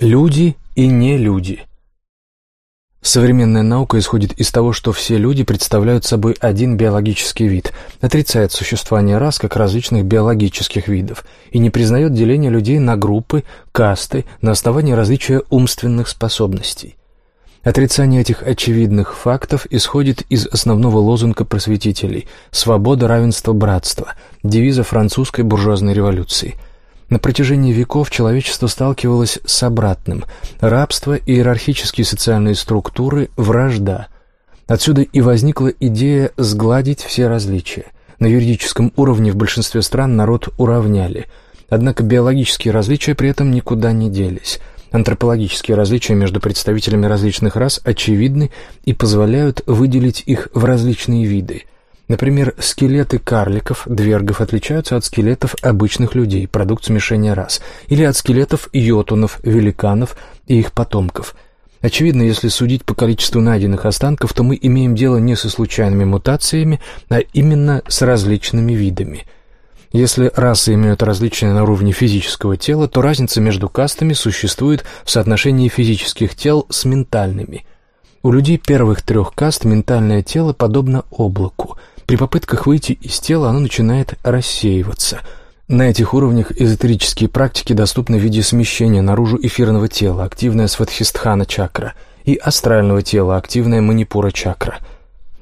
Люди и не люди. Современная наука исходит из того, что все люди представляют собой один биологический вид, отрицает существование рас как различных биологических видов и не признает деление людей на группы, касты на основании различия умственных способностей. Отрицание этих очевидных фактов исходит из основного лозунга просветителей «Свобода, равенство, братство», девиза французской буржуазной революции – на протяжении веков человечество сталкивалось с обратным – рабство, иерархические социальные структуры, вражда. Отсюда и возникла идея сгладить все различия. На юридическом уровне в большинстве стран народ уравняли. Однако биологические различия при этом никуда не делись. Антропологические различия между представителями различных рас очевидны и позволяют выделить их в различные виды – Например, скелеты карликов, двергов отличаются от скелетов обычных людей, продукт смешения рас, или от скелетов йотунов, великанов и их потомков. Очевидно, если судить по количеству найденных останков, то мы имеем дело не со случайными мутациями, а именно с различными видами. Если расы имеют различия на уровне физического тела, то разница между кастами существует в соотношении физических тел с ментальными. У людей первых трех каст ментальное тело подобно облаку – при попытках выйти из тела оно начинает рассеиваться. На этих уровнях эзотерические практики доступны в виде смещения наружу эфирного тела, активная сватхистхана чакра, и астрального тела, активная манипура чакра.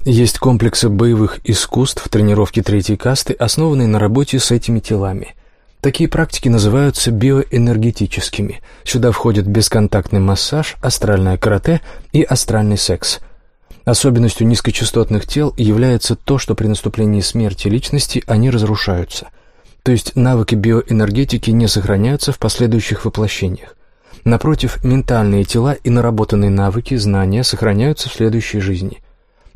Есть комплексы боевых искусств, тренировки третьей касты, основанные на работе с этими телами. Такие практики называются биоэнергетическими. Сюда входят бесконтактный массаж, астральное карате и астральный секс – Особенностью низкочастотных тел является то, что при наступлении смерти личности они разрушаются. То есть навыки биоэнергетики не сохраняются в последующих воплощениях. Напротив, ментальные тела и наработанные навыки, знания сохраняются в следующей жизни.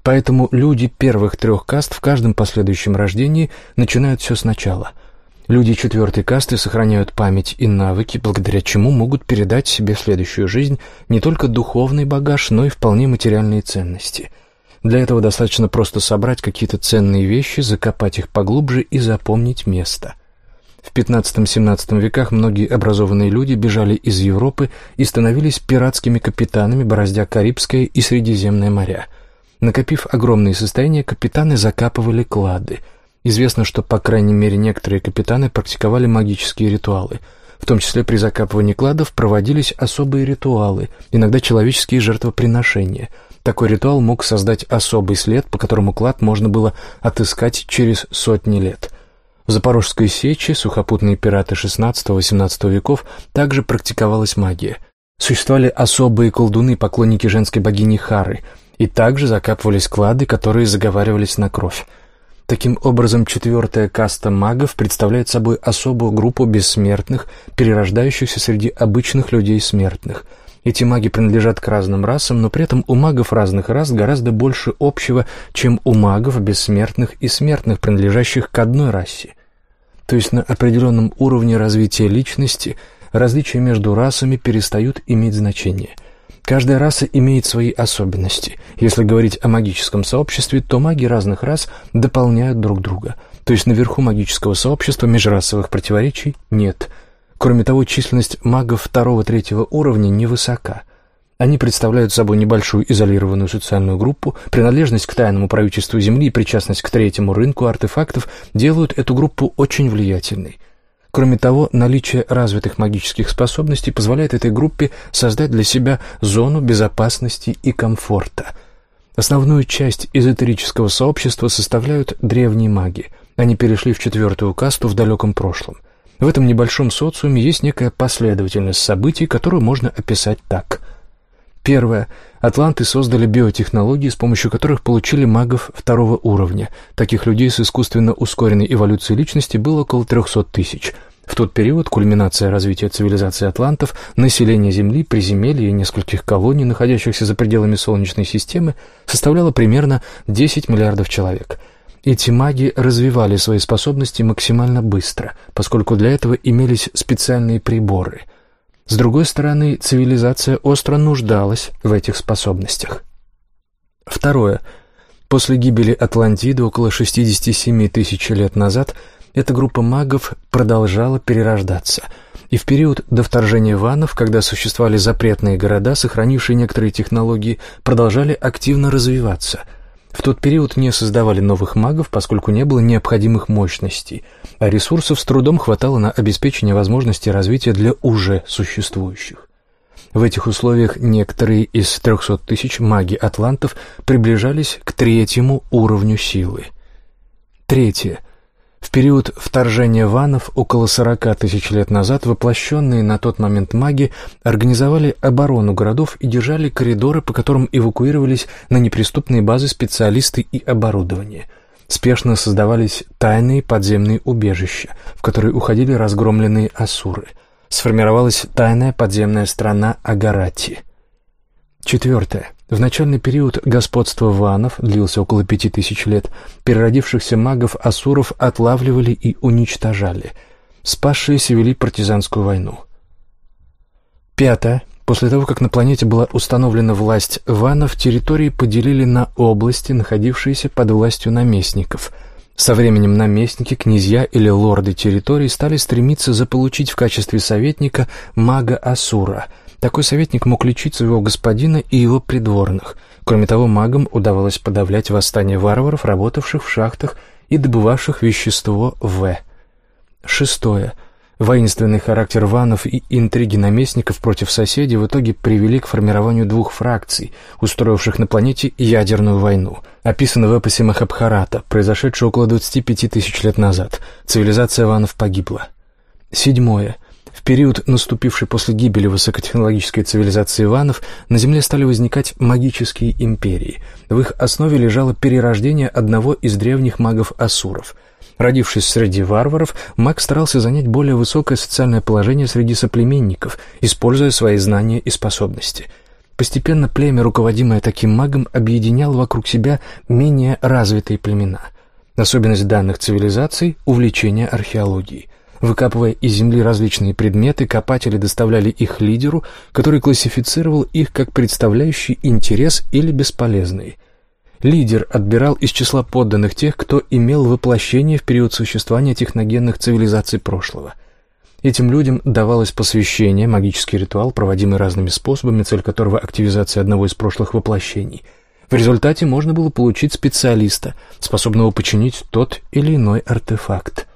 Поэтому люди первых трех каст в каждом последующем рождении начинают все сначала. Люди четвертой касты сохраняют память и навыки, благодаря чему могут передать себе следующую жизнь не только духовный багаж, но и вполне материальные ценности. Для этого достаточно просто собрать какие-то ценные вещи, закопать их поглубже и запомнить место. В XV-XVII веках многие образованные люди бежали из Европы и становились пиратскими капитанами, бороздя Карибское и Средиземное моря. Накопив огромные состояния, капитаны закапывали клады – Известно, что, по крайней мере, некоторые капитаны практиковали магические ритуалы. В том числе при закапывании кладов проводились особые ритуалы, иногда человеческие жертвоприношения. Такой ритуал мог создать особый след, по которому клад можно было отыскать через сотни лет. В Запорожской сече сухопутные пираты XVI-XVIII веков также практиковалась магия. Существовали особые колдуны, поклонники женской богини Хары, и также закапывались клады, которые заговаривались на кровь. Таким образом, четвертая каста магов представляет собой особую группу бессмертных, перерождающихся среди обычных людей смертных. Эти маги принадлежат к разным расам, но при этом у магов разных рас гораздо больше общего, чем у магов бессмертных и смертных, принадлежащих к одной расе. То есть на определенном уровне развития личности различия между расами перестают иметь значение – Каждая раса имеет свои особенности. Если говорить о магическом сообществе, то маги разных рас дополняют друг друга. То есть наверху магического сообщества межрасовых противоречий нет. Кроме того, численность магов второго-третьего уровня невысока. Они представляют собой небольшую изолированную социальную группу, принадлежность к тайному правительству Земли и причастность к третьему рынку артефактов делают эту группу очень влиятельной – Кроме того, наличие развитых магических способностей позволяет этой группе создать для себя зону безопасности и комфорта. Основную часть эзотерического сообщества составляют древние маги. Они перешли в четвертую касту в далеком прошлом. В этом небольшом социуме есть некая последовательность событий, которую можно описать так. Первое. Атланты создали биотехнологии, с помощью которых получили магов второго уровня. Таких людей с искусственно ускоренной эволюцией личности было около 300 тысяч. В тот период кульминация развития цивилизации атлантов, население Земли, приземелья и нескольких колоний, находящихся за пределами Солнечной системы, составляло примерно 10 миллиардов человек. Эти маги развивали свои способности максимально быстро, поскольку для этого имелись специальные приборы – с другой стороны, цивилизация остро нуждалась в этих способностях. Второе. После гибели Атлантиды около 67 тысяч лет назад эта группа магов продолжала перерождаться. И в период до вторжения ванов, когда существовали запретные города, сохранившие некоторые технологии, продолжали активно развиваться. В тот период не создавали новых магов, поскольку не было необходимых мощностей, а ресурсов с трудом хватало на обеспечение возможности развития для уже существующих. В этих условиях некоторые из 300 тысяч маги атлантов приближались к третьему уровню силы. Третье. В период вторжения ванов около 40 тысяч лет назад воплощенные на тот момент маги организовали оборону городов и держали коридоры, по которым эвакуировались на неприступные базы специалисты и оборудование. Спешно создавались тайные подземные убежища, в которые уходили разгромленные асуры – сформировалась тайная подземная страна Агарати. Четвертое. В начальный период господства ванов, длился около пяти тысяч лет, переродившихся магов-асуров отлавливали и уничтожали. Спасшиеся вели партизанскую войну. Пятое. После того, как на планете была установлена власть ванов, территории поделили на области, находившиеся под властью наместников – со временем наместники, князья или лорды территории стали стремиться заполучить в качестве советника мага Асура. Такой советник мог лечить своего господина и его придворных. Кроме того, магам удавалось подавлять восстание варваров, работавших в шахтах и добывавших вещество В. Шестое. Воинственный характер ванов и интриги наместников против соседей в итоге привели к формированию двух фракций, устроивших на планете ядерную войну. Описано в эпосе Махабхарата, произошедшей около 25 тысяч лет назад. Цивилизация ванов погибла. Седьмое. В период, наступивший после гибели высокотехнологической цивилизации ванов, на Земле стали возникать магические империи. В их основе лежало перерождение одного из древних магов-асуров – Родившись среди варваров, маг старался занять более высокое социальное положение среди соплеменников, используя свои знания и способности. Постепенно племя, руководимое таким магом, объединяло вокруг себя менее развитые племена. Особенность данных цивилизаций – увлечение археологией. Выкапывая из земли различные предметы, копатели доставляли их лидеру, который классифицировал их как представляющий интерес или бесполезные – Лидер отбирал из числа подданных тех, кто имел воплощение в период существования техногенных цивилизаций прошлого. Этим людям давалось посвящение, магический ритуал, проводимый разными способами, цель которого активизация одного из прошлых воплощений. В результате можно было получить специалиста, способного починить тот или иной артефакт.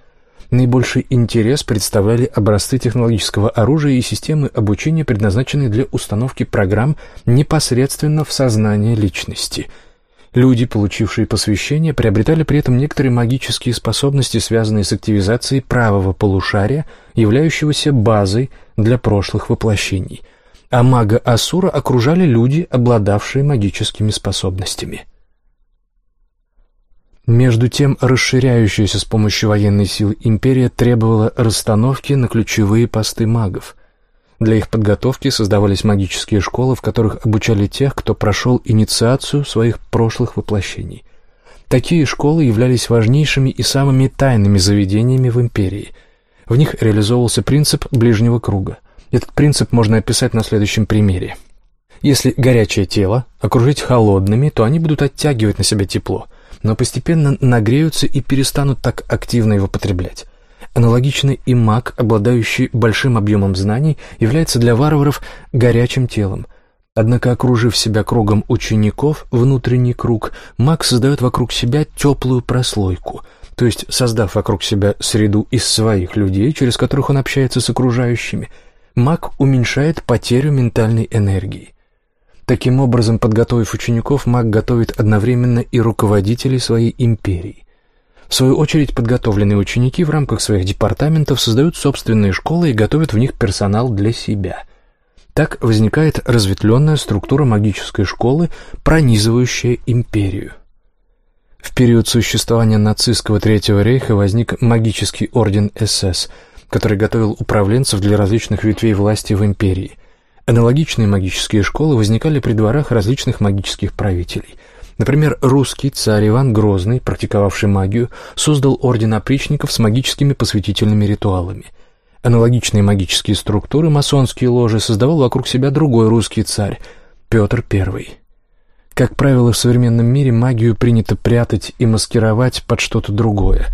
Наибольший интерес представляли образцы технологического оружия и системы обучения, предназначенные для установки программ непосредственно в сознание личности – Люди, получившие посвящение, приобретали при этом некоторые магические способности, связанные с активизацией правого полушария, являющегося базой для прошлых воплощений. А мага Асура окружали люди, обладавшие магическими способностями. Между тем, расширяющаяся с помощью военной силы империя требовала расстановки на ключевые посты магов – для их подготовки создавались магические школы, в которых обучали тех, кто прошел инициацию своих прошлых воплощений. Такие школы являлись важнейшими и самыми тайными заведениями в империи. В них реализовывался принцип ближнего круга. Этот принцип можно описать на следующем примере. Если горячее тело окружить холодными, то они будут оттягивать на себя тепло, но постепенно нагреются и перестанут так активно его потреблять. Аналогично и маг, обладающий большим объемом знаний, является для варваров горячим телом. Однако, окружив себя кругом учеников, внутренний круг, маг создает вокруг себя теплую прослойку, то есть, создав вокруг себя среду из своих людей, через которых он общается с окружающими, маг уменьшает потерю ментальной энергии. Таким образом, подготовив учеников, маг готовит одновременно и руководителей своей империи. В свою очередь, подготовленные ученики в рамках своих департаментов создают собственные школы и готовят в них персонал для себя. Так возникает разветвленная структура магической школы, пронизывающая империю. В период существования нацистского Третьего рейха возник магический орден СС, который готовил управленцев для различных ветвей власти в империи. Аналогичные магические школы возникали при дворах различных магических правителей – Например, русский царь Иван Грозный, практиковавший магию, создал орден опричников с магическими посвятительными ритуалами. Аналогичные магические структуры масонские ложи создавал вокруг себя другой русский царь, Петр I. Как правило, в современном мире магию принято прятать и маскировать под что-то другое.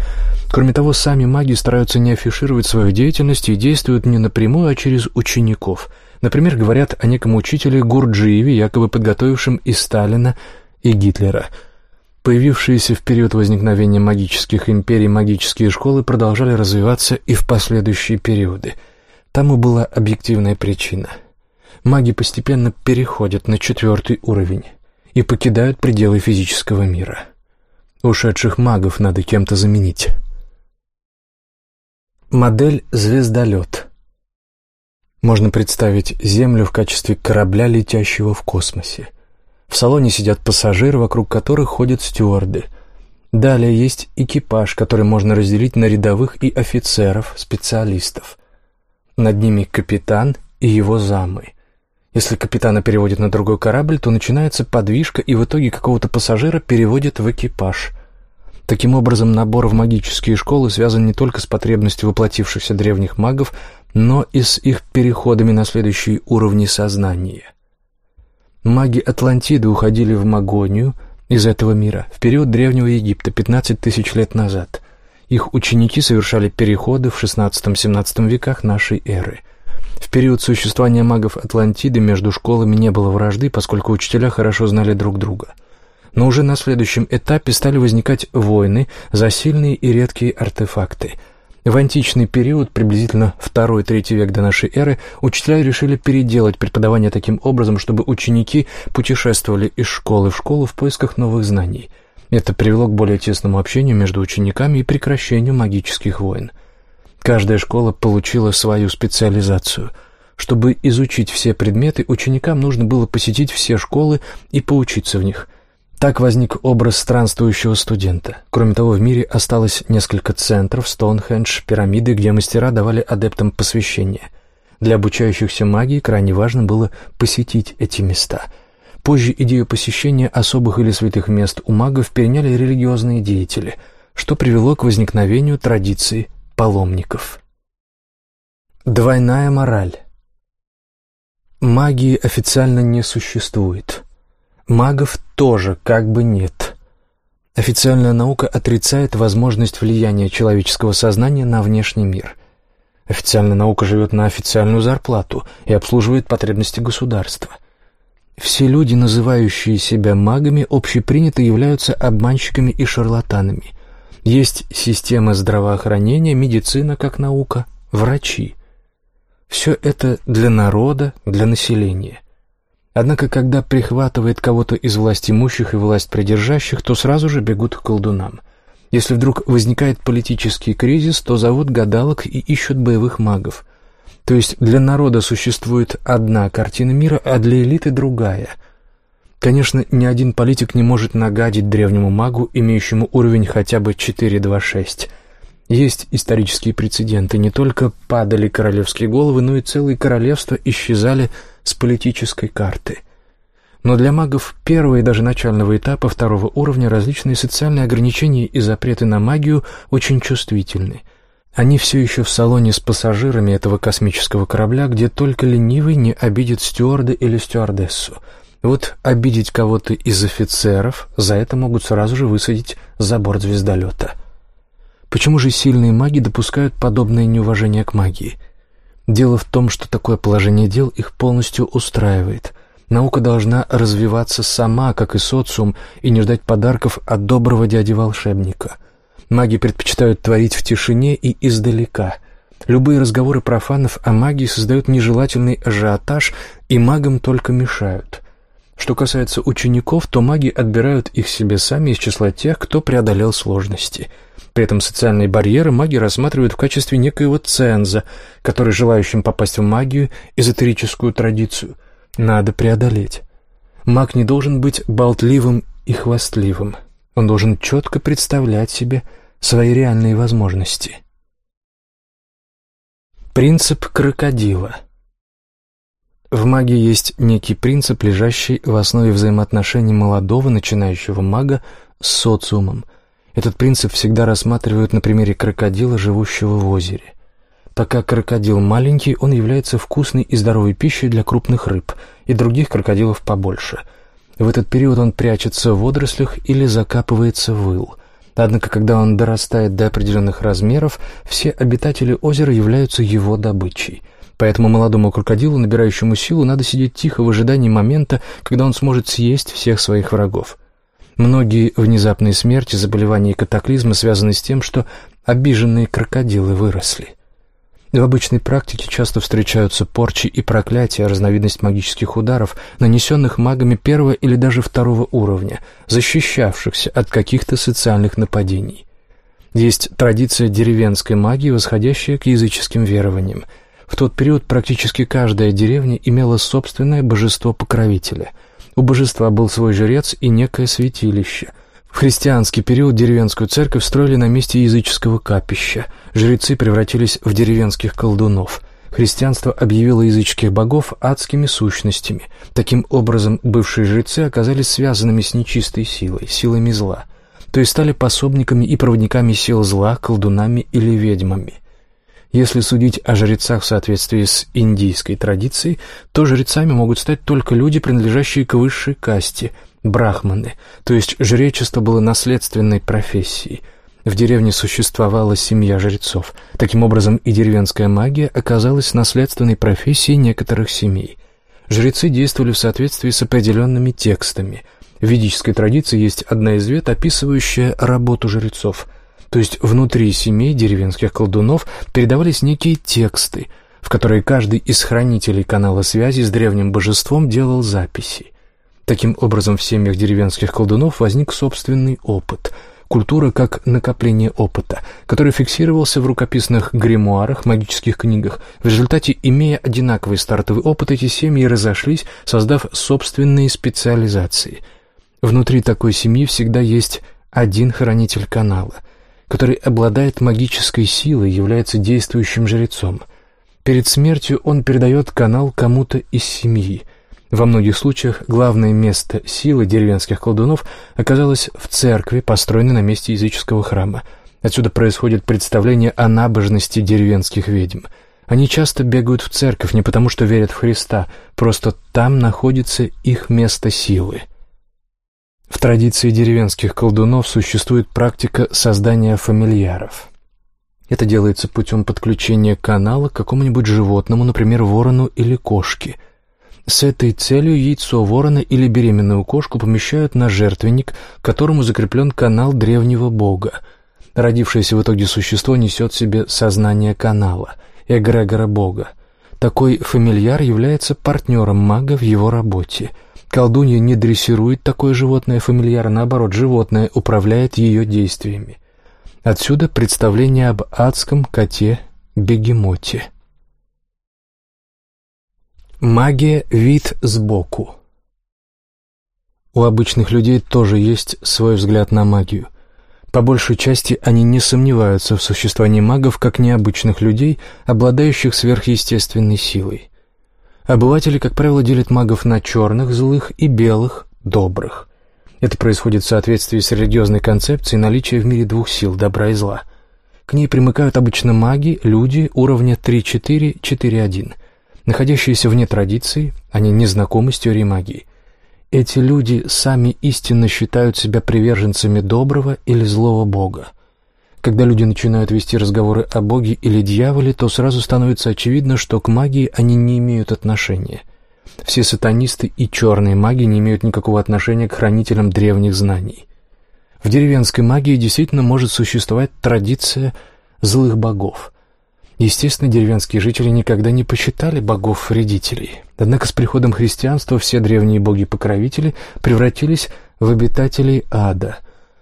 Кроме того, сами маги стараются не афишировать свою деятельность и действуют не напрямую, а через учеников. Например, говорят о неком учителе Гурджиеве, якобы подготовившем и Сталина, и Гитлера. Появившиеся в период возникновения магических империй магические школы продолжали развиваться и в последующие периоды. Тому была объективная причина. Маги постепенно переходят на четвертый уровень и покидают пределы физического мира. Ушедших магов надо кем-то заменить. Модель «Звездолет». Можно представить Землю в качестве корабля, летящего в космосе. В салоне сидят пассажиры, вокруг которых ходят стюарды. Далее есть экипаж, который можно разделить на рядовых и офицеров, специалистов. Над ними капитан и его замы – если капитана переводят на другой корабль, то начинается подвижка, и в итоге какого-то пассажира переводят в экипаж. Таким образом, набор в магические школы связан не только с потребностью воплотившихся древних магов, но и с их переходами на следующие уровни сознания. Маги Атлантиды уходили в Магонию из этого мира в период Древнего Египта 15 тысяч лет назад. Их ученики совершали переходы в XVI-XVII веках нашей эры – в период существования магов Атлантиды между школами не было вражды, поскольку учителя хорошо знали друг друга. Но уже на следующем этапе стали возникать войны за сильные и редкие артефакты. В античный период, приблизительно второй-третий век до нашей эры, учителя решили переделать преподавание таким образом, чтобы ученики путешествовали из школы в школу в поисках новых знаний. Это привело к более тесному общению между учениками и прекращению магических войн. Каждая школа получила свою специализацию. Чтобы изучить все предметы, ученикам нужно было посетить все школы и поучиться в них. Так возник образ странствующего студента. Кроме того, в мире осталось несколько центров, Стоунхендж, пирамиды, где мастера давали адептам посвящение. Для обучающихся магии крайне важно было посетить эти места. Позже идею посещения особых или святых мест у магов переняли религиозные деятели, что привело к возникновению традиции паломников. Двойная мораль. Магии официально не существует. Магов тоже как бы нет. Официальная наука отрицает возможность влияния человеческого сознания на внешний мир. Официальная наука живет на официальную зарплату и обслуживает потребности государства. Все люди, называющие себя магами, общепринято являются обманщиками и шарлатанами – есть система здравоохранения, медицина как наука, врачи. Все это для народа, для населения. Однако, когда прихватывает кого-то из власть имущих и власть придержащих, то сразу же бегут к колдунам. Если вдруг возникает политический кризис, то зовут гадалок и ищут боевых магов. То есть для народа существует одна картина мира, а для элиты другая – Конечно, ни один политик не может нагадить древнему магу, имеющему уровень хотя бы 4-2-6. Есть исторические прецеденты. Не только падали королевские головы, но и целые королевства исчезали с политической карты. Но для магов первого и даже начального этапа второго уровня различные социальные ограничения и запреты на магию очень чувствительны. Они все еще в салоне с пассажирами этого космического корабля, где только ленивый не обидит стюарда или стюардессу – вот обидеть кого-то из офицеров, за это могут сразу же высадить за борт звездолета. Почему же сильные маги допускают подобное неуважение к магии? Дело в том, что такое положение дел их полностью устраивает. Наука должна развиваться сама, как и социум, и не ждать подарков от доброго дяди-волшебника. Маги предпочитают творить в тишине и издалека. Любые разговоры профанов о магии создают нежелательный ажиотаж, и магам только мешают – что касается учеников, то маги отбирают их себе сами из числа тех, кто преодолел сложности. При этом социальные барьеры маги рассматривают в качестве некоего ценза, который желающим попасть в магию, эзотерическую традицию, надо преодолеть. Маг не должен быть болтливым и хвастливым. Он должен четко представлять себе свои реальные возможности. Принцип крокодила – в магии есть некий принцип, лежащий в основе взаимоотношений молодого начинающего мага с социумом. Этот принцип всегда рассматривают на примере крокодила, живущего в озере. Пока крокодил маленький, он является вкусной и здоровой пищей для крупных рыб и других крокодилов побольше. В этот период он прячется в водорослях или закапывается в ил. Однако, когда он дорастает до определенных размеров, все обитатели озера являются его добычей. Поэтому молодому крокодилу, набирающему силу, надо сидеть тихо в ожидании момента, когда он сможет съесть всех своих врагов. Многие внезапные смерти, заболевания и катаклизмы связаны с тем, что обиженные крокодилы выросли. В обычной практике часто встречаются порчи и проклятия, разновидность магических ударов, нанесенных магами первого или даже второго уровня, защищавшихся от каких-то социальных нападений. Есть традиция деревенской магии, восходящая к языческим верованиям. В тот период практически каждая деревня имела собственное божество-покровителя. У божества был свой жрец и некое святилище – в христианский период деревенскую церковь строили на месте языческого капища. Жрецы превратились в деревенских колдунов. Христианство объявило языческих богов адскими сущностями. Таким образом, бывшие жрецы оказались связанными с нечистой силой, силами зла, то есть стали пособниками и проводниками сил зла, колдунами или ведьмами. Если судить о жрецах в соответствии с индийской традицией, то жрецами могут стать только люди, принадлежащие к высшей касте – брахманы, то есть жречество было наследственной профессией. В деревне существовала семья жрецов. Таким образом, и деревенская магия оказалась наследственной профессией некоторых семей. Жрецы действовали в соответствии с определенными текстами. В ведической традиции есть одна из вет, описывающая работу жрецов. То есть внутри семей деревенских колдунов передавались некие тексты, в которые каждый из хранителей канала связи с древним божеством делал записи. Таким образом, в семьях деревенских колдунов возник собственный опыт – культура как накопление опыта, который фиксировался в рукописных гримуарах, магических книгах. В результате, имея одинаковый стартовый опыт, эти семьи разошлись, создав собственные специализации. Внутри такой семьи всегда есть один хранитель канала, который обладает магической силой, является действующим жрецом. Перед смертью он передает канал кому-то из семьи – во многих случаях главное место силы деревенских колдунов оказалось в церкви, построенной на месте языческого храма. Отсюда происходит представление о набожности деревенских ведьм. Они часто бегают в церковь не потому, что верят в Христа, просто там находится их место силы. В традиции деревенских колдунов существует практика создания фамильяров. Это делается путем подключения канала к какому-нибудь животному, например, ворону или кошке – с этой целью яйцо ворона или беременную кошку помещают на жертвенник, к которому закреплен канал древнего бога. Родившееся в итоге существо несет в себе сознание канала, эгрегора бога. Такой фамильяр является партнером мага в его работе. Колдунья не дрессирует такое животное фамильяр, наоборот, животное управляет ее действиями. Отсюда представление об адском коте-бегемоте. Магия – вид сбоку. У обычных людей тоже есть свой взгляд на магию. По большей части они не сомневаются в существовании магов как необычных людей, обладающих сверхъестественной силой. Обыватели, как правило, делят магов на черных, злых и белых, добрых. Это происходит в соответствии с религиозной концепцией наличия в мире двух сил – добра и зла. К ней примыкают обычно маги, люди уровня 3-4, 4-1 – находящиеся вне традиции, они не знакомы с теорией магии. Эти люди сами истинно считают себя приверженцами доброго или злого бога. Когда люди начинают вести разговоры о боге или дьяволе, то сразу становится очевидно, что к магии они не имеют отношения. Все сатанисты и черные маги не имеют никакого отношения к хранителям древних знаний. В деревенской магии действительно может существовать традиция злых богов – Естественно, деревенские жители никогда не посчитали богов-вредителей. Однако с приходом христианства все древние боги-покровители превратились в обитателей ада.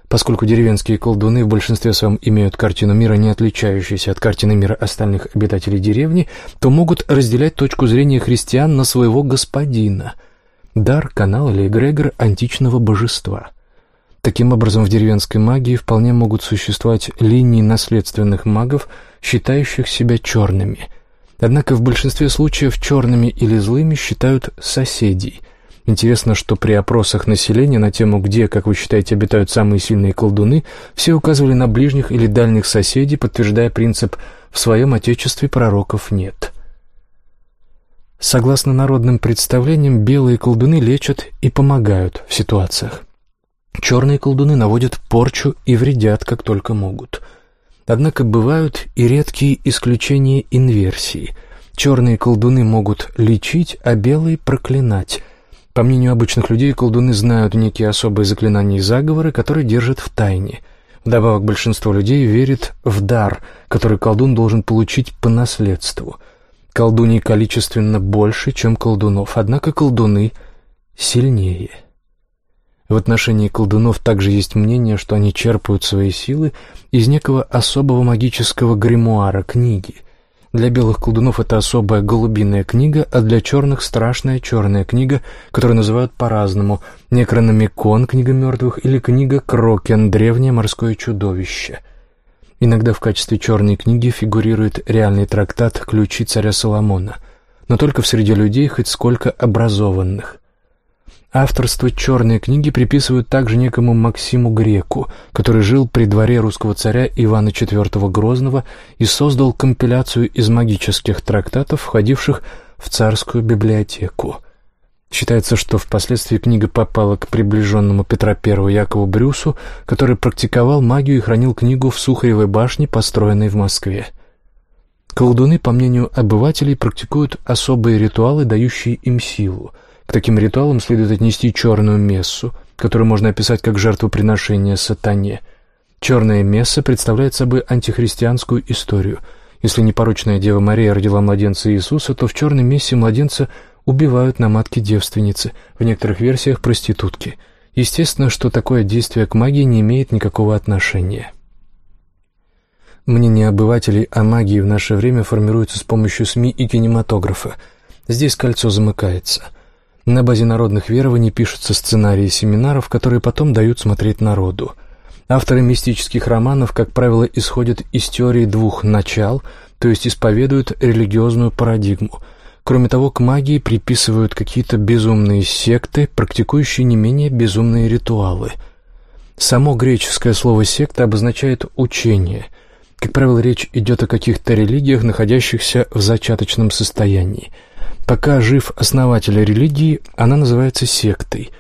Поскольку деревенские колдуны в большинстве своем имеют картину мира, не отличающуюся от картины мира остальных обитателей деревни, то могут разделять точку зрения христиан на своего господина – дар, канал или эгрегор античного божества – Таким образом, в деревенской магии вполне могут существовать линии наследственных магов, считающих себя черными. Однако в большинстве случаев черными или злыми считают соседей. Интересно, что при опросах населения на тему, где, как вы считаете, обитают самые сильные колдуны, все указывали на ближних или дальних соседей, подтверждая принцип «в своем отечестве пророков нет». Согласно народным представлениям, белые колдуны лечат и помогают в ситуациях. Черные колдуны наводят порчу и вредят, как только могут. Однако бывают и редкие исключения инверсии. Черные колдуны могут лечить, а белые — проклинать. По мнению обычных людей, колдуны знают некие особые заклинания и заговоры, которые держат в тайне. Вдобавок, большинство людей верит в дар, который колдун должен получить по наследству — Колдуний количественно больше, чем колдунов, однако колдуны сильнее. В отношении колдунов также есть мнение, что они черпают свои силы из некого особого магического гримуара книги. Для белых колдунов это особая голубиная книга, а для черных — страшная черная книга, которую называют по-разному — Некрономикон, книга мертвых, или книга Кракен, древнее морское чудовище — Иногда в качестве черной книги фигурирует реальный трактат «Ключи царя Соломона», но только в среде людей хоть сколько образованных. Авторство черной книги приписывают также некому Максиму Греку, который жил при дворе русского царя Ивана IV Грозного и создал компиляцию из магических трактатов, входивших в царскую библиотеку. Считается, что впоследствии книга попала к приближенному Петра I Якову Брюсу, который практиковал магию и хранил книгу в Сухаревой башне, построенной в Москве. Колдуны, по мнению обывателей, практикуют особые ритуалы, дающие им силу. К таким ритуалам следует отнести черную мессу, которую можно описать как жертвоприношение сатане. Черная месса представляет собой антихристианскую историю. Если непорочная Дева Мария родила младенца Иисуса, то в черной мессе младенца – убивают на матке девственницы, в некоторых версиях проститутки. Естественно, что такое действие к магии не имеет никакого отношения. Мнение обывателей о магии в наше время формируется с помощью СМИ и кинематографа. Здесь кольцо замыкается. На базе народных верований пишутся сценарии семинаров, которые потом дают смотреть народу. Авторы мистических романов, как правило, исходят из теории двух начал, то есть исповедуют религиозную парадигму – Кроме того, к магии приписывают какие-то безумные секты, практикующие не менее безумные ритуалы. Само греческое слово «секта» обозначает «учение». Как правило, речь идет о каких-то религиях, находящихся в зачаточном состоянии. Пока жив основатель религии, она называется сектой.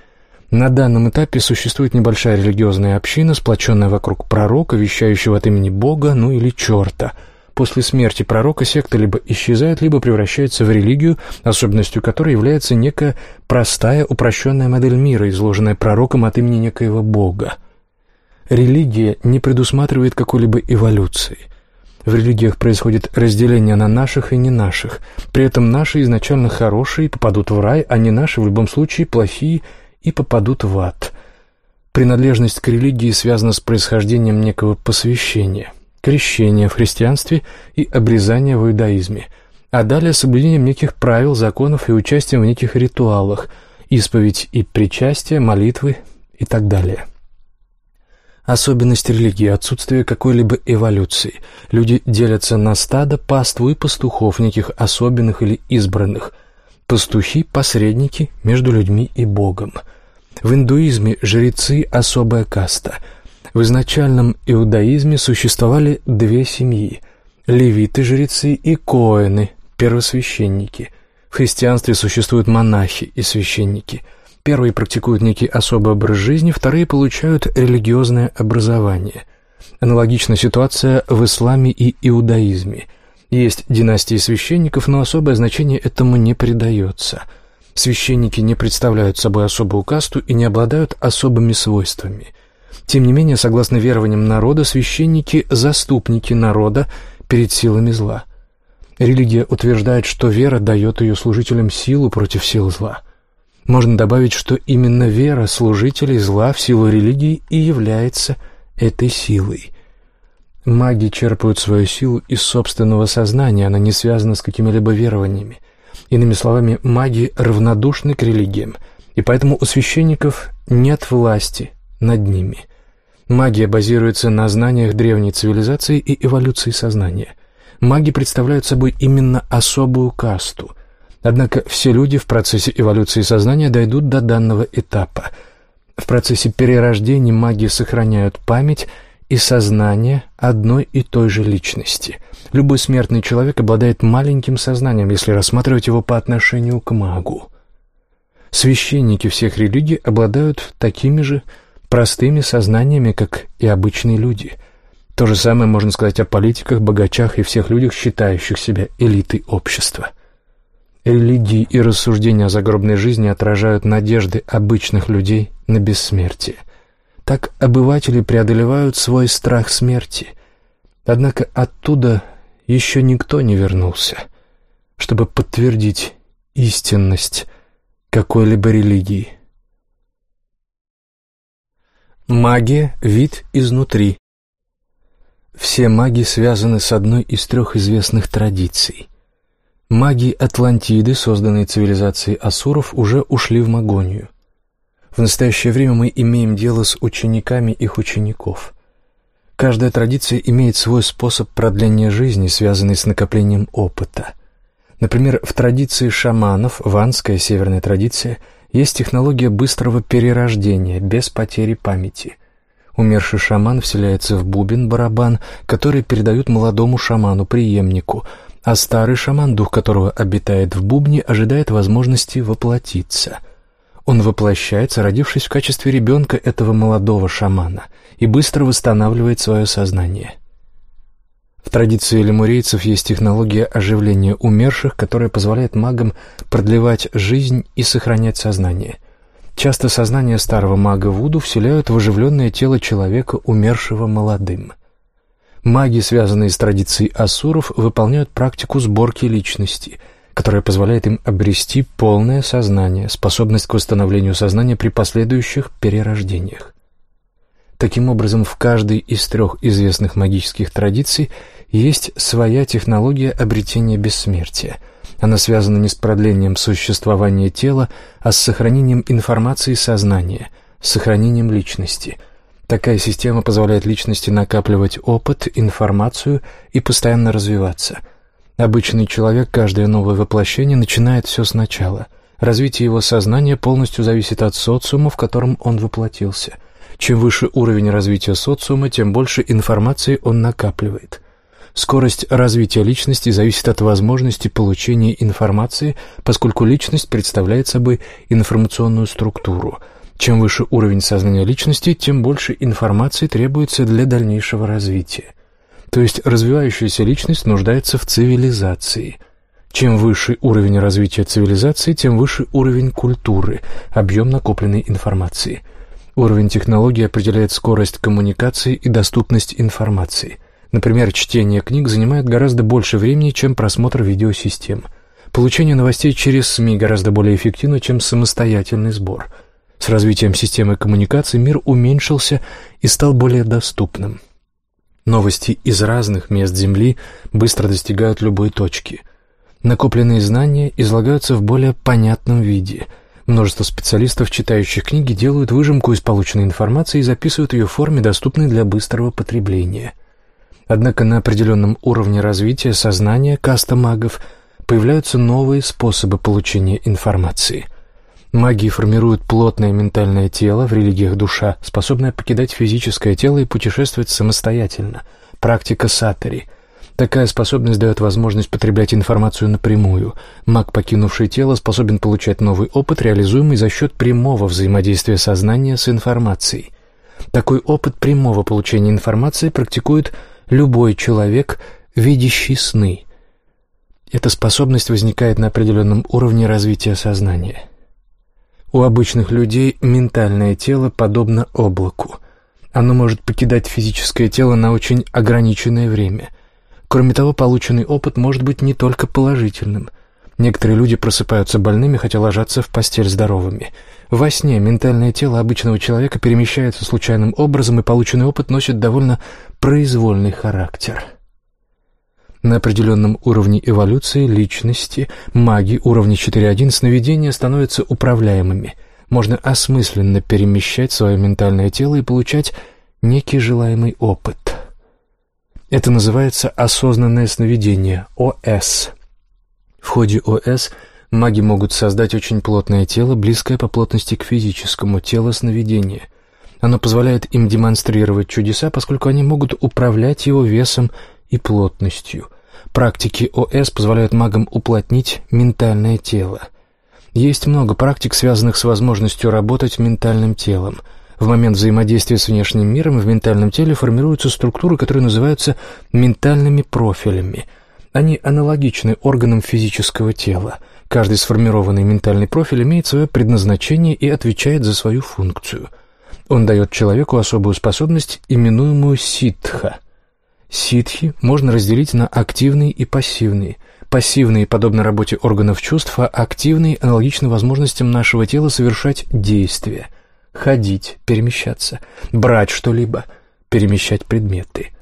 На данном этапе существует небольшая религиозная община, сплоченная вокруг пророка, вещающего от имени Бога, ну или черта – После смерти пророка секта либо исчезает, либо превращается в религию, особенностью которой является некая простая упрощенная модель мира, изложенная пророком от имени некоего бога. Религия не предусматривает какой-либо эволюции. В религиях происходит разделение на наших и не наших. При этом наши изначально хорошие попадут в рай, а не наши в любом случае плохие и попадут в ад. Принадлежность к религии связана с происхождением некого посвящения крещение в христианстве и обрезание в иудаизме, а далее соблюдением неких правил, законов и участием в неких ритуалах, исповедь и причастие, молитвы и так далее. Особенность религии – отсутствие какой-либо эволюции. Люди делятся на стадо, паству и пастухов, неких особенных или избранных. Пастухи – посредники между людьми и Богом. В индуизме жрецы – особая каста – в изначальном иудаизме существовали две семьи – левиты-жрецы и коэны, первосвященники. В христианстве существуют монахи и священники. Первые практикуют некий особый образ жизни, вторые получают религиозное образование. Аналогичная ситуация в исламе и иудаизме. Есть династии священников, но особое значение этому не придается. Священники не представляют собой особую касту и не обладают особыми свойствами – тем не менее, согласно верованиям народа, священники – заступники народа перед силами зла. Религия утверждает, что вера дает ее служителям силу против сил зла. Можно добавить, что именно вера служителей зла в силу религии и является этой силой. Маги черпают свою силу из собственного сознания, она не связана с какими-либо верованиями. Иными словами, маги равнодушны к религиям, и поэтому у священников нет власти над ними – Магия базируется на знаниях древней цивилизации и эволюции сознания. Маги представляют собой именно особую касту. Однако все люди в процессе эволюции сознания дойдут до данного этапа. В процессе перерождения маги сохраняют память и сознание одной и той же личности. Любой смертный человек обладает маленьким сознанием, если рассматривать его по отношению к магу. Священники всех религий обладают такими же простыми сознаниями, как и обычные люди. То же самое можно сказать о политиках, богачах и всех людях, считающих себя элитой общества. Религии и рассуждения о загробной жизни отражают надежды обычных людей на бессмертие. Так обыватели преодолевают свой страх смерти. Однако оттуда еще никто не вернулся, чтобы подтвердить истинность какой-либо религии. Магия – вид изнутри. Все маги связаны с одной из трех известных традиций. Маги Атлантиды, созданные цивилизацией асуров, уже ушли в Магонию. В настоящее время мы имеем дело с учениками их учеников. Каждая традиция имеет свой способ продления жизни, связанный с накоплением опыта. Например, в традиции шаманов, ванская северная традиция, есть технология быстрого перерождения, без потери памяти. Умерший шаман вселяется в бубен-барабан, который передают молодому шаману-преемнику, а старый шаман, дух которого обитает в бубне, ожидает возможности воплотиться – он воплощается, родившись в качестве ребенка этого молодого шамана, и быстро восстанавливает свое сознание. В традиции лемурейцев есть технология оживления умерших, которая позволяет магам продлевать жизнь и сохранять сознание. Часто сознание старого мага Вуду вселяют в оживленное тело человека, умершего молодым. Маги, связанные с традицией асуров, выполняют практику сборки личности – которая позволяет им обрести полное сознание, способность к восстановлению сознания при последующих перерождениях. Таким образом, в каждой из трех известных магических традиций есть своя технология обретения бессмертия. Она связана не с продлением существования тела, а с сохранением информации сознания, сохранением личности. Такая система позволяет личности накапливать опыт, информацию и постоянно развиваться – Обычный человек, каждое новое воплощение начинает все сначала. Развитие его сознания полностью зависит от социума, в котором он воплотился. Чем выше уровень развития социума, тем больше информации он накапливает. Скорость развития личности зависит от возможности получения информации, поскольку личность представляет собой информационную структуру. Чем выше уровень сознания личности, тем больше информации требуется для дальнейшего развития. То есть развивающаяся личность нуждается в цивилизации. Чем выше уровень развития цивилизации, тем выше уровень культуры, объем накопленной информации. Уровень технологии определяет скорость коммуникации и доступность информации. Например, чтение книг занимает гораздо больше времени, чем просмотр видеосистем. Получение новостей через СМИ гораздо более эффективно, чем самостоятельный сбор. С развитием системы коммуникации мир уменьшился и стал более доступным. Новости из разных мест Земли быстро достигают любой точки. Накопленные знания излагаются в более понятном виде. Множество специалистов, читающих книги, делают выжимку из полученной информации и записывают ее в форме, доступной для быстрого потребления. Однако на определенном уровне развития сознания каста магов появляются новые способы получения информации – Магии формируют плотное ментальное тело, в религиях душа, способная покидать физическое тело и путешествовать самостоятельно. Практика сатари. Такая способность дает возможность потреблять информацию напрямую. Маг, покинувший тело, способен получать новый опыт, реализуемый за счет прямого взаимодействия сознания с информацией. Такой опыт прямого получения информации практикует любой человек, видящий сны. Эта способность возникает на определенном уровне развития сознания. У обычных людей ментальное тело подобно облаку. Оно может покидать физическое тело на очень ограниченное время. Кроме того, полученный опыт может быть не только положительным. Некоторые люди просыпаются больными, хотя ложатся в постель здоровыми. Во сне ментальное тело обычного человека перемещается случайным образом, и полученный опыт носит довольно произвольный характер – на определенном уровне эволюции личности, маги уровня 4.1 сновидения становятся управляемыми. Можно осмысленно перемещать свое ментальное тело и получать некий желаемый опыт. Это называется осознанное сновидение, ОС. В ходе ОС маги могут создать очень плотное тело, близкое по плотности к физическому, тело сновидения – Оно позволяет им демонстрировать чудеса, поскольку они могут управлять его весом и плотностью. Практики ОС позволяют магам уплотнить ментальное тело. Есть много практик, связанных с возможностью работать ментальным телом. В момент взаимодействия с внешним миром в ментальном теле формируются структуры, которые называются ментальными профилями. Они аналогичны органам физического тела. Каждый сформированный ментальный профиль имеет свое предназначение и отвечает за свою функцию. Он дает человеку особую способность, именуемую ситха – Ситхи можно разделить на активные и пассивные. Пассивные, подобно работе органов чувств, а активные аналогичны возможностям нашего тела совершать действия. Ходить, перемещаться, брать что-либо, перемещать предметы.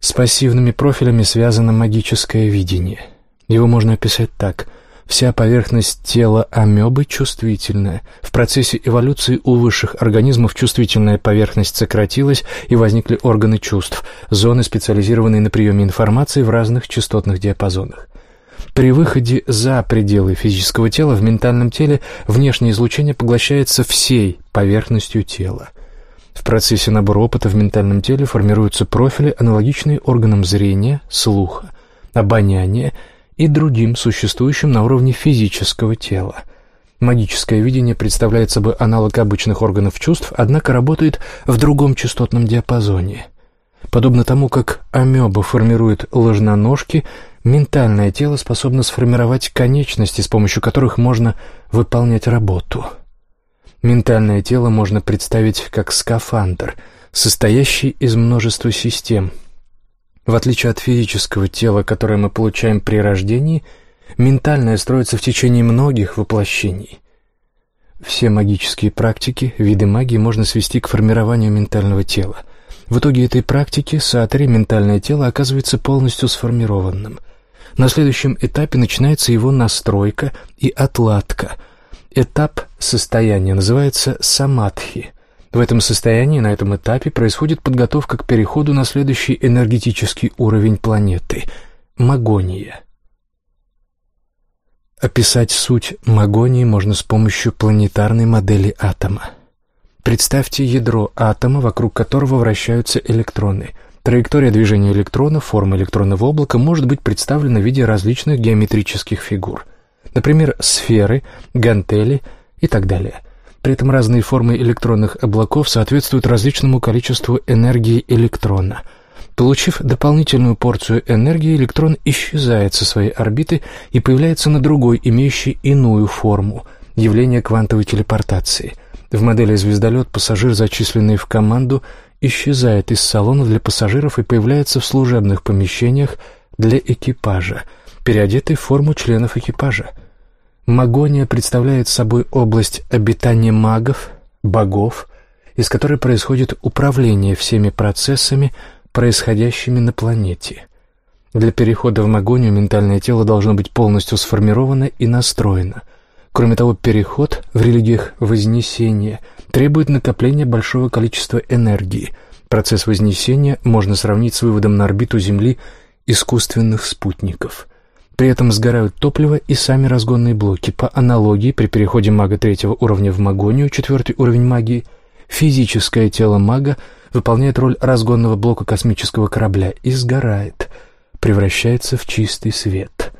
С пассивными профилями связано магическое видение. Его можно описать так – Вся поверхность тела амебы чувствительная. В процессе эволюции у высших организмов чувствительная поверхность сократилась, и возникли органы чувств, зоны, специализированные на приеме информации в разных частотных диапазонах. При выходе за пределы физического тела в ментальном теле внешнее излучение поглощается всей поверхностью тела. В процессе набора опыта в ментальном теле формируются профили, аналогичные органам зрения, слуха, обоняния, и другим, существующим на уровне физического тела. Магическое видение представляет собой аналог обычных органов чувств, однако работает в другом частотном диапазоне. Подобно тому, как амеба формирует ложноножки, ментальное тело способно сформировать конечности, с помощью которых можно выполнять работу. Ментальное тело можно представить как скафандр, состоящий из множества систем – в отличие от физического тела, которое мы получаем при рождении, ментальное строится в течение многих воплощений. Все магические практики, виды магии можно свести к формированию ментального тела. В итоге этой практики саатри ментальное тело оказывается полностью сформированным. На следующем этапе начинается его настройка и отладка. Этап состояния называется самадхи – в этом состоянии, на этом этапе, происходит подготовка к переходу на следующий энергетический уровень планеты – магония. Описать суть магонии можно с помощью планетарной модели атома. Представьте ядро атома, вокруг которого вращаются электроны. Траектория движения электронов, форма электронного облака может быть представлена в виде различных геометрических фигур. Например, сферы, гантели и так далее – при этом разные формы электронных облаков соответствуют различному количеству энергии электрона. Получив дополнительную порцию энергии, электрон исчезает со своей орбиты и появляется на другой, имеющей иную форму – явление квантовой телепортации. В модели «Звездолет» пассажир, зачисленный в команду, исчезает из салона для пассажиров и появляется в служебных помещениях для экипажа, переодетый в форму членов экипажа – Магония представляет собой область обитания магов, богов, из которой происходит управление всеми процессами, происходящими на планете. Для перехода в Магонию ментальное тело должно быть полностью сформировано и настроено. Кроме того, переход в религиях Вознесения требует накопления большого количества энергии. Процесс Вознесения можно сравнить с выводом на орбиту Земли искусственных спутников – при этом сгорают топливо и сами разгонные блоки. По аналогии, при переходе мага третьего уровня в магонию, четвертый уровень магии, физическое тело мага выполняет роль разгонного блока космического корабля и сгорает, превращается в чистый свет.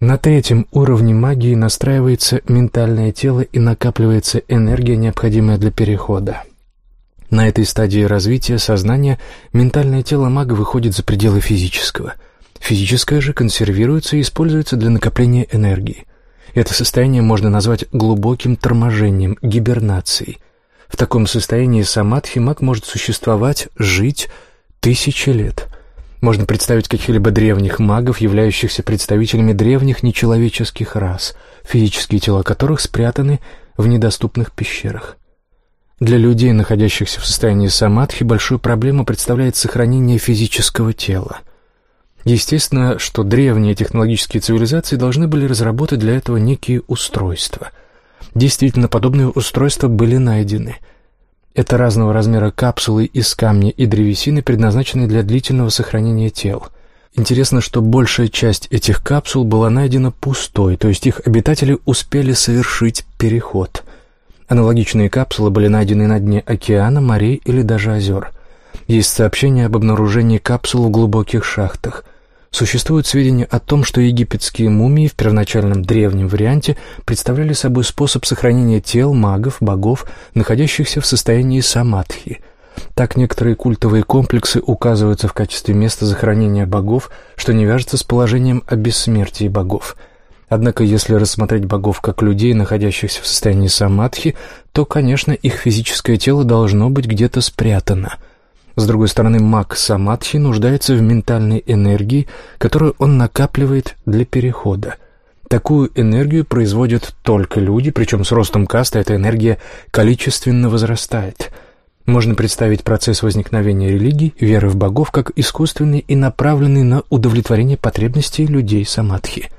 На третьем уровне магии настраивается ментальное тело и накапливается энергия, необходимая для перехода. На этой стадии развития сознания ментальное тело мага выходит за пределы физического – Физическое же консервируется и используется для накопления энергии. Это состояние можно назвать глубоким торможением, гибернацией. В таком состоянии самадхи маг может существовать, жить тысячи лет. Можно представить каких-либо древних магов, являющихся представителями древних нечеловеческих рас, физические тела которых спрятаны в недоступных пещерах. Для людей, находящихся в состоянии самадхи, большую проблему представляет сохранение физического тела – Естественно, что древние технологические цивилизации должны были разработать для этого некие устройства. Действительно, подобные устройства были найдены. Это разного размера капсулы из камня и древесины, предназначенные для длительного сохранения тел. Интересно, что большая часть этих капсул была найдена пустой, то есть их обитатели успели совершить переход. Аналогичные капсулы были найдены на дне океана, морей или даже озер. Есть сообщения об обнаружении капсул в глубоких шахтах. Существуют сведения о том, что египетские мумии в первоначальном древнем варианте представляли собой способ сохранения тел магов, богов, находящихся в состоянии самадхи. Так некоторые культовые комплексы указываются в качестве места захоронения богов, что не вяжется с положением о бессмертии богов – Однако, если рассмотреть богов как людей, находящихся в состоянии самадхи, то, конечно, их физическое тело должно быть где-то спрятано. С другой стороны, маг самадхи нуждается в ментальной энергии, которую он накапливает для перехода. Такую энергию производят только люди, причем с ростом каста эта энергия количественно возрастает. Можно представить процесс возникновения религий, веры в богов, как искусственный и направленный на удовлетворение потребностей людей самадхи –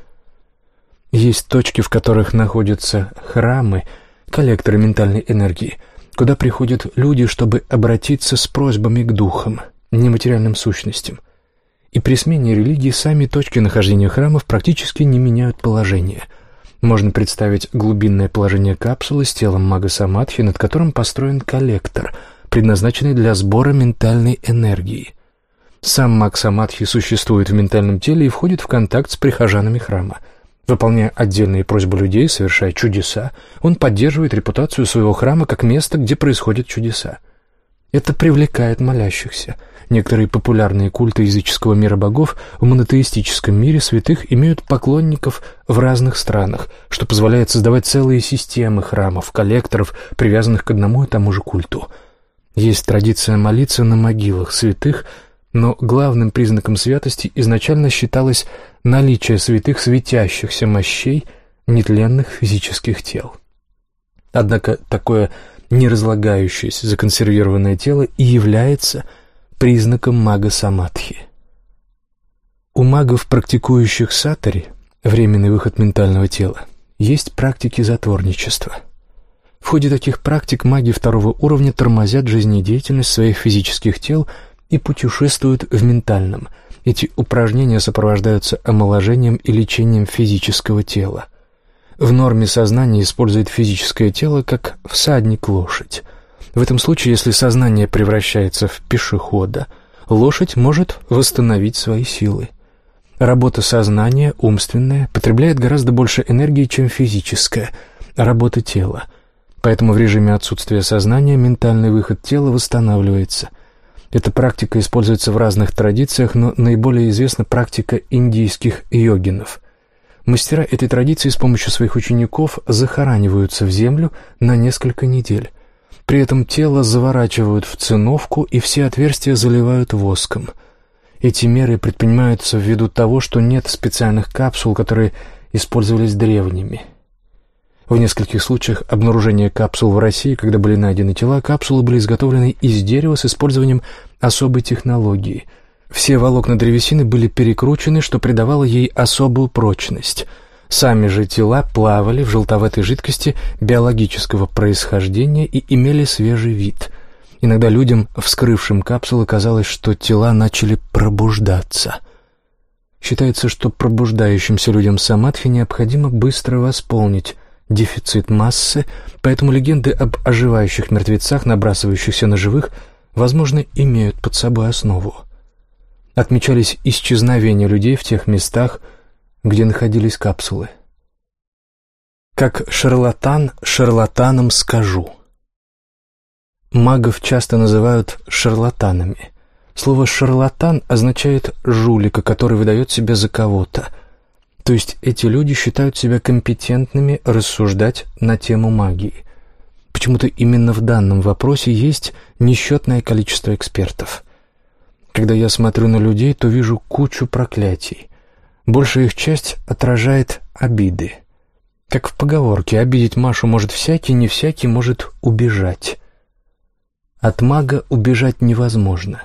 есть точки, в которых находятся храмы, коллекторы ментальной энергии, куда приходят люди, чтобы обратиться с просьбами к духам, нематериальным сущностям. И при смене религии сами точки нахождения храмов практически не меняют положение. Можно представить глубинное положение капсулы с телом мага Самадхи, над которым построен коллектор, предназначенный для сбора ментальной энергии. Сам маг Самадхи существует в ментальном теле и входит в контакт с прихожанами храма – Выполняя отдельные просьбы людей, совершая чудеса, он поддерживает репутацию своего храма как место, где происходят чудеса. Это привлекает молящихся. Некоторые популярные культы языческого мира богов в монотеистическом мире святых имеют поклонников в разных странах, что позволяет создавать целые системы храмов, коллекторов, привязанных к одному и тому же культу. Есть традиция молиться на могилах святых, но главным признаком святости изначально считалось наличие святых светящихся мощей нетленных физических тел. Однако такое неразлагающееся законсервированное тело и является признаком мага самадхи. У магов, практикующих сатари, временный выход ментального тела, есть практики затворничества. В ходе таких практик маги второго уровня тормозят жизнедеятельность своих физических тел и путешествуют в ментальном. Эти упражнения сопровождаются омоложением и лечением физического тела. В норме сознание использует физическое тело как всадник-лошадь. В этом случае, если сознание превращается в пешехода, лошадь может восстановить свои силы. Работа сознания, умственная, потребляет гораздо больше энергии, чем физическая, работа тела. Поэтому в режиме отсутствия сознания ментальный выход тела восстанавливается – эта практика используется в разных традициях, но наиболее известна практика индийских йогинов. Мастера этой традиции с помощью своих учеников захораниваются в землю на несколько недель. При этом тело заворачивают в циновку и все отверстия заливают воском. Эти меры предпринимаются ввиду того, что нет специальных капсул, которые использовались древними – в нескольких случаях обнаружения капсул в России, когда были найдены тела, капсулы были изготовлены из дерева с использованием особой технологии. Все волокна древесины были перекручены, что придавало ей особую прочность. Сами же тела плавали в желтоватой жидкости биологического происхождения и имели свежий вид. Иногда людям, вскрывшим капсулы, казалось, что тела начали пробуждаться. Считается, что пробуждающимся людям самадхи необходимо быстро восполнить дефицит массы, поэтому легенды об оживающих мертвецах, набрасывающихся на живых, возможно, имеют под собой основу. Отмечались исчезновения людей в тех местах, где находились капсулы. Как шарлатан шарлатанам скажу. Магов часто называют шарлатанами. Слово «шарлатан» означает «жулика», который выдает себя за кого-то – то есть эти люди считают себя компетентными рассуждать на тему магии. Почему-то именно в данном вопросе есть несчетное количество экспертов. Когда я смотрю на людей, то вижу кучу проклятий. Большая их часть отражает обиды. Как в поговорке, обидеть Машу может всякий, не всякий может убежать. От мага убежать невозможно.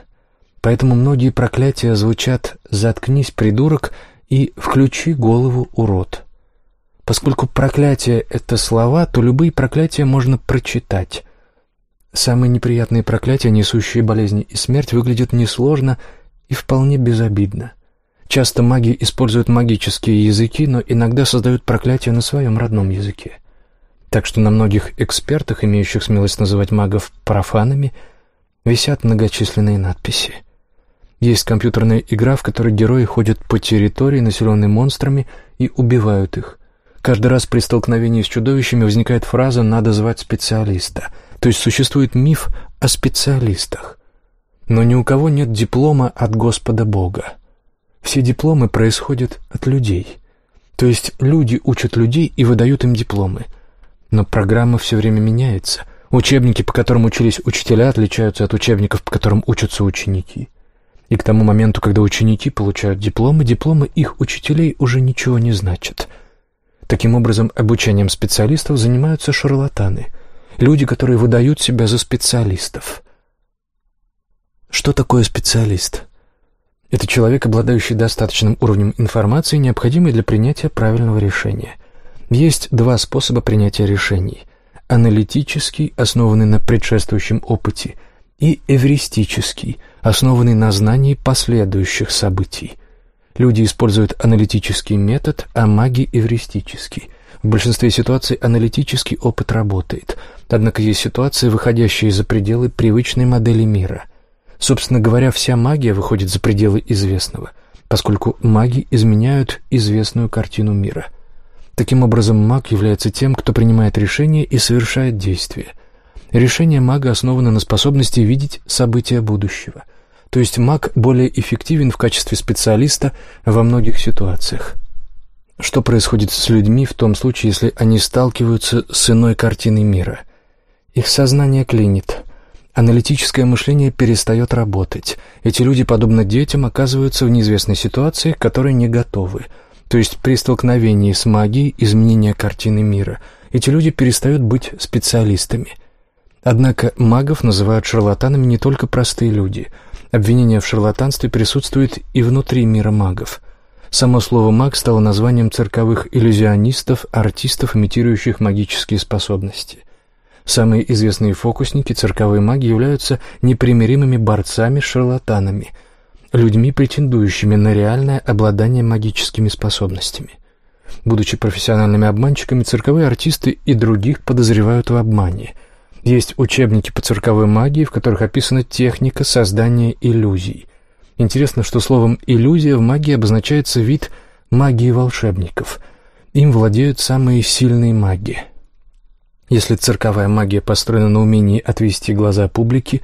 Поэтому многие проклятия звучат «заткнись, придурок», и «включи голову, урод». Поскольку проклятие — это слова, то любые проклятия можно прочитать. Самые неприятные проклятия, несущие болезни и смерть, выглядят несложно и вполне безобидно. Часто маги используют магические языки, но иногда создают проклятия на своем родном языке. Так что на многих экспертах, имеющих смелость называть магов профанами, висят многочисленные надписи. Есть компьютерная игра, в которой герои ходят по территории, населенной монстрами, и убивают их. Каждый раз при столкновении с чудовищами возникает фраза «надо звать специалиста». То есть существует миф о специалистах. Но ни у кого нет диплома от Господа Бога. Все дипломы происходят от людей. То есть люди учат людей и выдают им дипломы. Но программа все время меняется. Учебники, по которым учились учителя, отличаются от учебников, по которым учатся ученики. И к тому моменту, когда ученики получают дипломы, дипломы их учителей уже ничего не значат. Таким образом, обучением специалистов занимаются шарлатаны, люди, которые выдают себя за специалистов. Что такое специалист? Это человек, обладающий достаточным уровнем информации, необходимой для принятия правильного решения. Есть два способа принятия решений. Аналитический, основанный на предшествующем опыте, и эвристический, основанный на знании последующих событий. Люди используют аналитический метод, а маги — эвристический. В большинстве ситуаций аналитический опыт работает, однако есть ситуации, выходящие за пределы привычной модели мира. Собственно говоря, вся магия выходит за пределы известного, поскольку маги изменяют известную картину мира. Таким образом, маг является тем, кто принимает решения и совершает действия. Решение мага основано на способности видеть события будущего. То есть маг более эффективен в качестве специалиста во многих ситуациях. Что происходит с людьми в том случае, если они сталкиваются с иной картиной мира? Их сознание клинит, Аналитическое мышление перестает работать. Эти люди, подобно детям, оказываются в неизвестной ситуации, к которой не готовы. То есть при столкновении с магией изменения картины мира эти люди перестают быть специалистами. Однако магов называют шарлатанами не только простые люди. Обвинение в шарлатанстве присутствует и внутри мира магов. Само слово «маг» стало названием цирковых иллюзионистов, артистов, имитирующих магические способности – Самые известные фокусники, цирковые маги, являются непримиримыми борцами шарлатанами, людьми, претендующими на реальное обладание магическими способностями. Будучи профессиональными обманщиками, цирковые артисты и других подозревают в обмане. Есть учебники по цирковой магии, в которых описана техника создания иллюзий. Интересно, что словом «иллюзия» в магии обозначается вид магии волшебников. Им владеют самые сильные маги – если цирковая магия построена на умении отвести глаза публики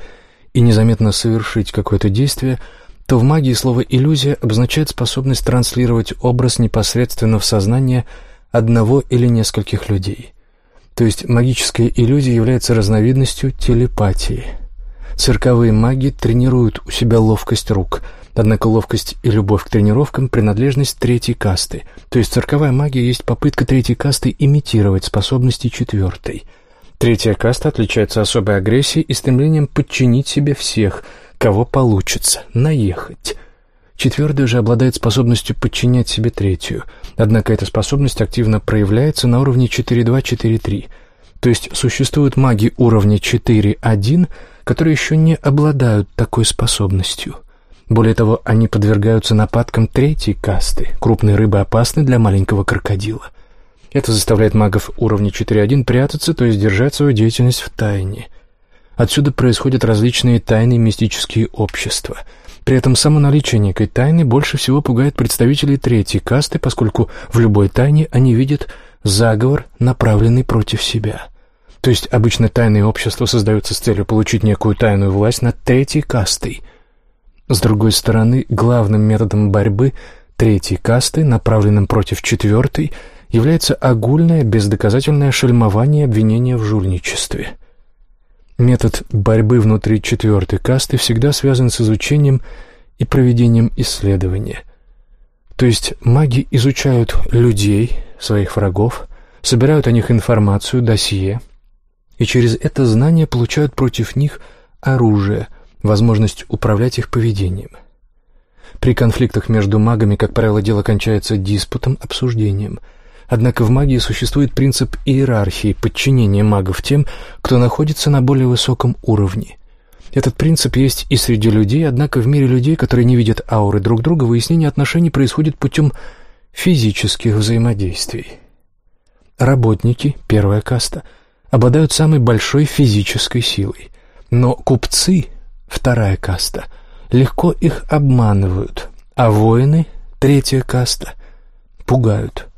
и незаметно совершить какое-то действие, то в магии слово «иллюзия» обозначает способность транслировать образ непосредственно в сознание одного или нескольких людей. То есть магическая иллюзия является разновидностью телепатии. Цирковые маги тренируют у себя ловкость рук – Однако ловкость и любовь к тренировкам – принадлежность третьей касты, то есть цирковая магия есть попытка третьей касты имитировать способности четвертой. Третья каста отличается особой агрессией и стремлением подчинить себе всех, кого получится, наехать. Четвертая же обладает способностью подчинять себе третью, однако эта способность активно проявляется на уровне 4-2-4-3, то есть существуют маги уровня 4-1, которые еще не обладают такой способностью – более того, они подвергаются нападкам третьей касты. Крупные рыбы опасны для маленького крокодила. Это заставляет магов уровня 4.1 прятаться, то есть держать свою деятельность в тайне. Отсюда происходят различные тайные мистические общества. При этом само наличие некой тайны больше всего пугает представителей третьей касты, поскольку в любой тайне они видят заговор, направленный против себя. То есть обычно тайные общества создаются с целью получить некую тайную власть над третьей кастой – с другой стороны, главным методом борьбы третьей касты, направленным против четвертой, является огульное бездоказательное шельмование обвинения в жульничестве. Метод борьбы внутри четвертой касты всегда связан с изучением и проведением исследования. То есть маги изучают людей, своих врагов, собирают о них информацию, досье, и через это знание получают против них оружие, возможность управлять их поведением. При конфликтах между магами, как правило, дело кончается диспутом, обсуждением. Однако в магии существует принцип иерархии, подчинения магов тем, кто находится на более высоком уровне. Этот принцип есть и среди людей, однако в мире людей, которые не видят ауры друг друга, выяснение отношений происходит путем физических взаимодействий. Работники, первая каста, обладают самой большой физической силой. Но купцы, вторая каста, легко их обманывают, а воины, третья каста, пугают.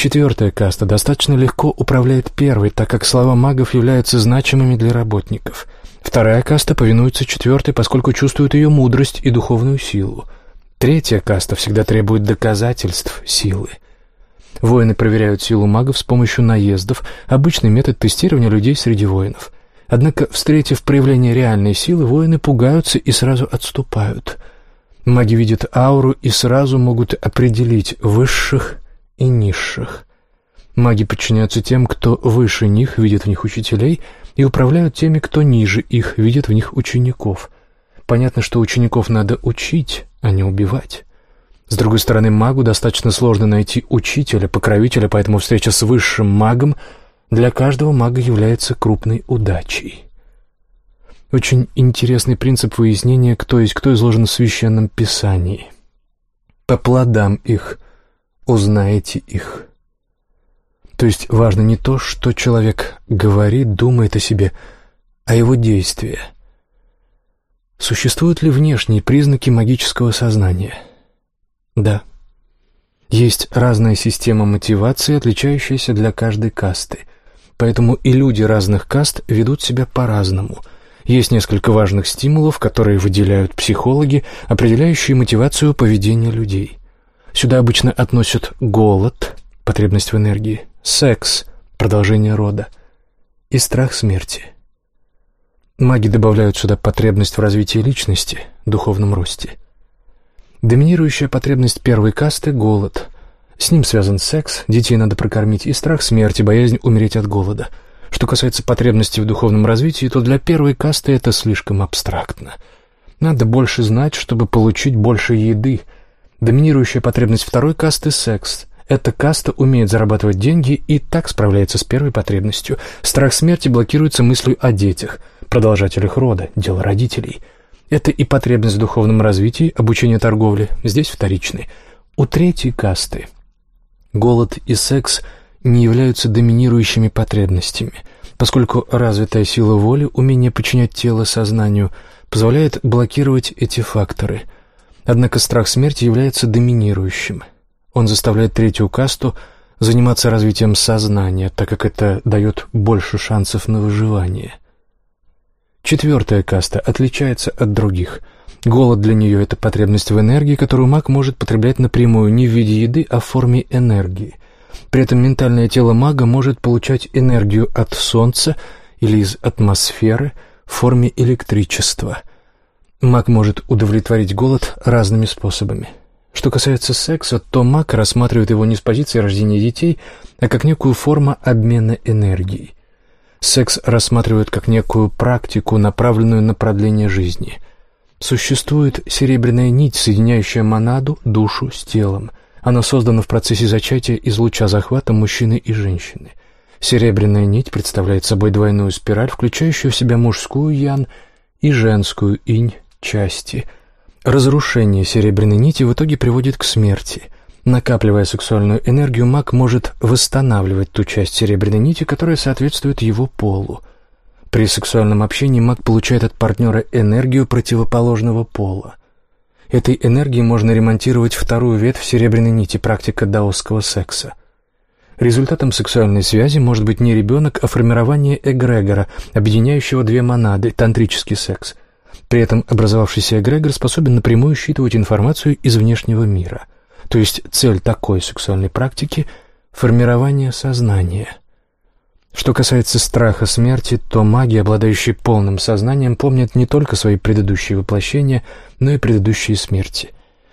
Четвертая каста достаточно легко управляет первой, так как слова магов являются значимыми для работников. Вторая каста повинуется четвертой, поскольку чувствует ее мудрость и духовную силу. Третья каста всегда требует доказательств силы. Воины проверяют силу магов с помощью наездов, обычный метод тестирования людей среди воинов. Однако, встретив проявление реальной силы, воины пугаются и сразу отступают. Маги видят ауру и сразу могут определить высших и низших. Маги подчиняются тем, кто выше них, видит в них учителей, и управляют теми, кто ниже их, видит в них учеников. Понятно, что учеников надо учить, а не убивать. С другой стороны, магу достаточно сложно найти учителя, покровителя, поэтому встреча с высшим магом для каждого мага является крупной удачей. Очень интересный принцип выяснения, кто есть кто изложен в Священном Писании. По плодам их узнаете их. То есть важно не то, что человек говорит, думает о себе, а его действия. Существуют ли внешние признаки магического сознания? Да. Есть разная система мотивации, отличающаяся для каждой касты. Поэтому и люди разных каст ведут себя по-разному. Есть несколько важных стимулов, которые выделяют психологи, определяющие мотивацию поведения людей. Сюда обычно относят голод, потребность в энергии, секс, продолжение рода и страх смерти. Маги добавляют сюда потребность в развитии личности, духовном росте. Доминирующая потребность первой касты – голод. С ним связан секс, детей надо прокормить, и страх смерти, боязнь умереть от голода. Что касается потребности в духовном развитии, то для первой касты это слишком абстрактно. Надо больше знать, чтобы получить больше еды. Доминирующая потребность второй касты – секс. Эта каста умеет зарабатывать деньги и так справляется с первой потребностью. Страх смерти блокируется мыслью о детях, продолжателях рода, дело родителей – это и потребность в духовном развитии, обучение торговле, здесь вторичны. У третьей касты голод и секс не являются доминирующими потребностями, поскольку развитая сила воли, умение подчинять тело сознанию, позволяет блокировать эти факторы. Однако страх смерти является доминирующим. Он заставляет третью касту заниматься развитием сознания, так как это дает больше шансов на выживание. Четвертая каста отличается от других. Голод для нее – это потребность в энергии, которую маг может потреблять напрямую, не в виде еды, а в форме энергии. При этом ментальное тело мага может получать энергию от солнца или из атмосферы в форме электричества. Маг может удовлетворить голод разными способами. Что касается секса, то маг рассматривает его не с позиции рождения детей, а как некую форму обмена энергией. Секс рассматривают как некую практику, направленную на продление жизни. Существует серебряная нить, соединяющая монаду, душу с телом. Она создана в процессе зачатия из луча захвата мужчины и женщины. Серебряная нить представляет собой двойную спираль, включающую в себя мужскую ян и женскую инь части. Разрушение серебряной нити в итоге приводит к смерти – Накапливая сексуальную энергию, маг может восстанавливать ту часть серебряной нити, которая соответствует его полу. При сексуальном общении маг получает от партнера энергию противоположного пола. Этой энергией можно ремонтировать вторую ветвь серебряной нити, практика даосского секса. Результатом сексуальной связи может быть не ребенок, а формирование эгрегора, объединяющего две монады, тантрический секс. При этом образовавшийся эгрегор способен напрямую считывать информацию из внешнего мира – то есть цель такой сексуальной практики – формирование сознания. Что касается страха смерти, то маги, обладающие полным сознанием, помнят не только свои предыдущие воплощения, но и предыдущие смерти.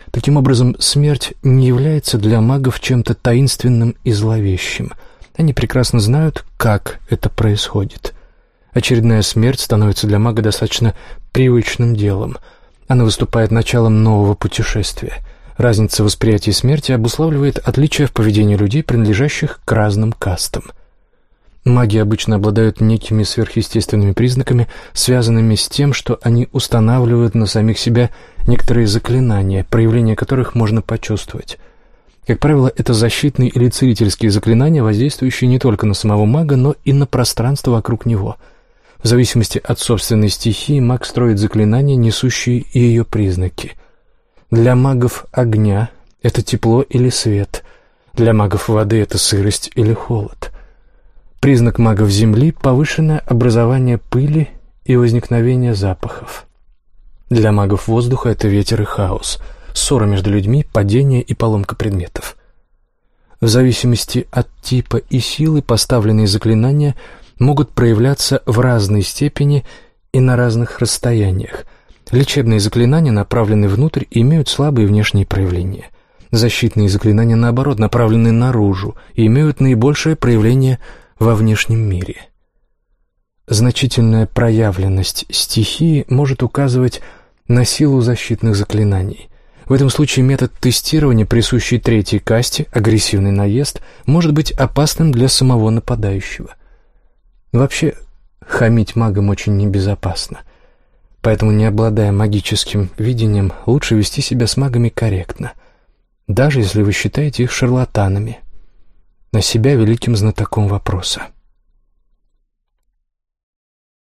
Таким образом, смерть не является для магов чем-то таинственным и зловещим. Они прекрасно знают, как это происходит. Очередная смерть становится для мага достаточно привычным делом. Она выступает началом нового путешествия – Разница восприятия смерти обуславливает отличия в поведении людей, принадлежащих к разным кастам. Маги обычно обладают некими сверхъестественными признаками, связанными с тем, что они устанавливают на самих себя некоторые заклинания, проявления которых можно почувствовать. Как правило, это защитные или целительские заклинания, воздействующие не только на самого мага, но и на пространство вокруг него. В зависимости от собственной стихии маг строит заклинания, несущие ее признаки. Для магов огня — это тепло или свет, для магов воды — это сырость или холод. Признак магов земли — повышенное образование пыли и возникновение запахов. Для магов воздуха — это ветер и хаос — ссора между людьми, падение и поломка предметов. В зависимости от типа и силы поставленные заклинания могут проявляться в разной степени и на разных расстояниях. Лечебные заклинания, направленные внутрь, имеют слабые внешние проявления. Защитные заклинания, наоборот, направлены наружу и имеют наибольшее проявление во внешнем мире. Значительная проявленность стихии может указывать на силу защитных заклинаний – в этом случае метод тестирования, присущий третьей касте, агрессивный наезд, может быть опасным для самого нападающего. Вообще, хамить магам очень небезопасно. Поэтому, не обладая магическим видением, лучше вести себя с магами корректно, даже если вы считаете их шарлатанами, на себя великим знатоком вопроса.